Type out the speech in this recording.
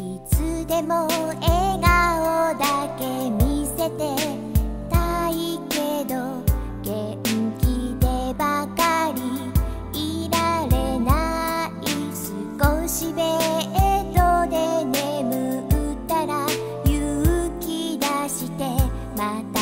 いつでも笑顔だけ見せてたいけど元気でばかりいられない少しベッドで眠ったら勇気出してまた